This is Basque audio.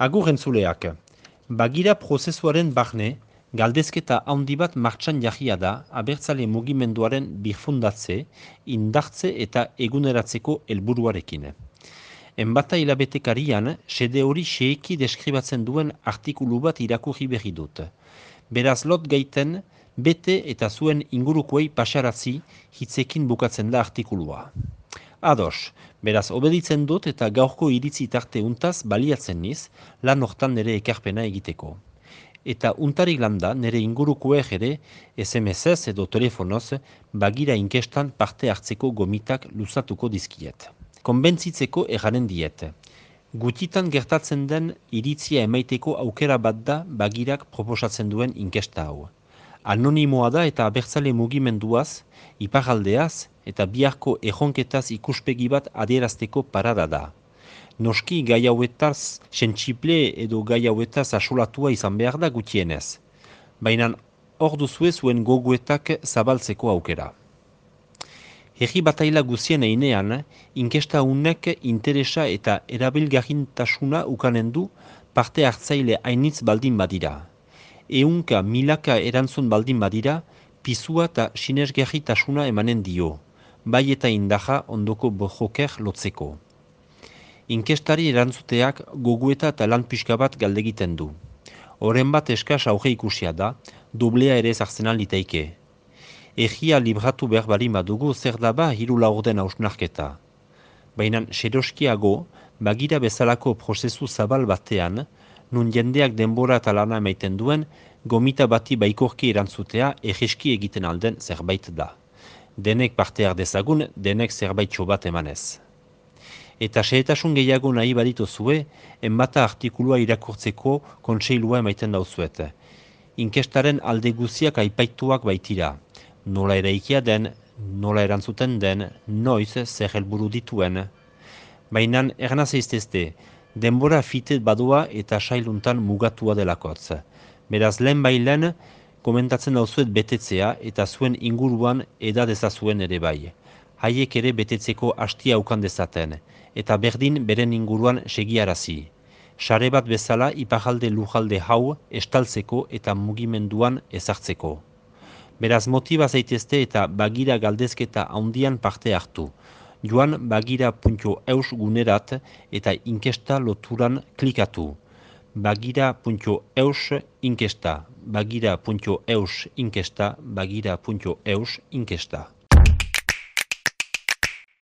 Agur entzuleak, bagira prozesuaren barne, galdezketa handi bat martxan jahia da abertzale mugimenduaren birfundatze, indartze eta eguneratzeko helburuarekin. Enbata hilabetekarian, sede hori seeki deskribatzen duen artikulu bat irakurri berri dut. Beraz lot gaiten, bete eta zuen ingurukoei pasaratzi hitzekin bukatzen da artikulua. Ados, beraz obeditzen dut eta gaurko iritzi tarte untaz baliatzen niz lan hortan nire ekarpena egiteko. Eta untarik landa nire ingurukoek ere SMS edo telefonoz bagira inkestan parte hartzeko gomitak luzatuko dizkiet. Konbentzitzeko erranen diet. Gutitan gertatzen den iritzia emaiteko aukera bat da bagirak proposatzen duen inkesta hau. Anonimoa da eta abertzale mugimenduaz, iparaldeaz eta biharko erronketaz ikuspegi bat adierazteko parada da. Noski gai hauetaz sentsible edo gai hauetaz asolatua izan behar da gutienez. Baina hor duzue zuen goguetak zabaltzeko aukera. Herri bataila guzien einean, inkesta unek interesa eta erabilgarrintasuna ukanen du parte hartzaile hainitz baldin badira. Eunka milaka erantzun baldin badira, pizua eta sinesgerritasuna emanen dio bai eta indaja ondoko bojoker lotzeko. Inkestari erantzuteak gogueta eta lan pixka bat galdegiten du. Horren bat eskaz auge ikusia da, dublea ere zartzenan liteike. Egia libratu behar bali madugu zer daba hiru laurden hausnarketa. Baina seroskiago, bagira bezalako prozesu zabal batean, nun jendeak denbora eta lana emaiten duen, gomita bati baikorki erantzutea egiski egiten alden zerbait da denek parte dezagun, denek zerbait bat emanez. Eta sehetasun gehiago nahi baditu zue, enbata artikulua irakurtzeko kontseilua emaiten dauzuet. Inkestaren alde guziak aipaituak baitira. Nola eraikia den, nola erantzuten den, noiz zer helburu dituen. Baina ernaz eiztezte, denbora fitet badua eta sailuntan mugatua delakotz. Beraz lehen bailen, komentatzen dauzuet betetzea eta zuen inguruan eda dezazuen ere bai. Haiek ere betetzeko hastia ukan dezaten, eta berdin beren inguruan segiarazi. Sare bat bezala ipajalde lujalde hau estaltzeko eta mugimenduan ezartzeko. Beraz motiba zaitezte eta bagira galdezketa handian parte hartu. Joan bagira.eus gunerat eta inkesta loturan klikatu bagira.eus inkesta, bagira.eus inkesta, bagira.eus inkesta.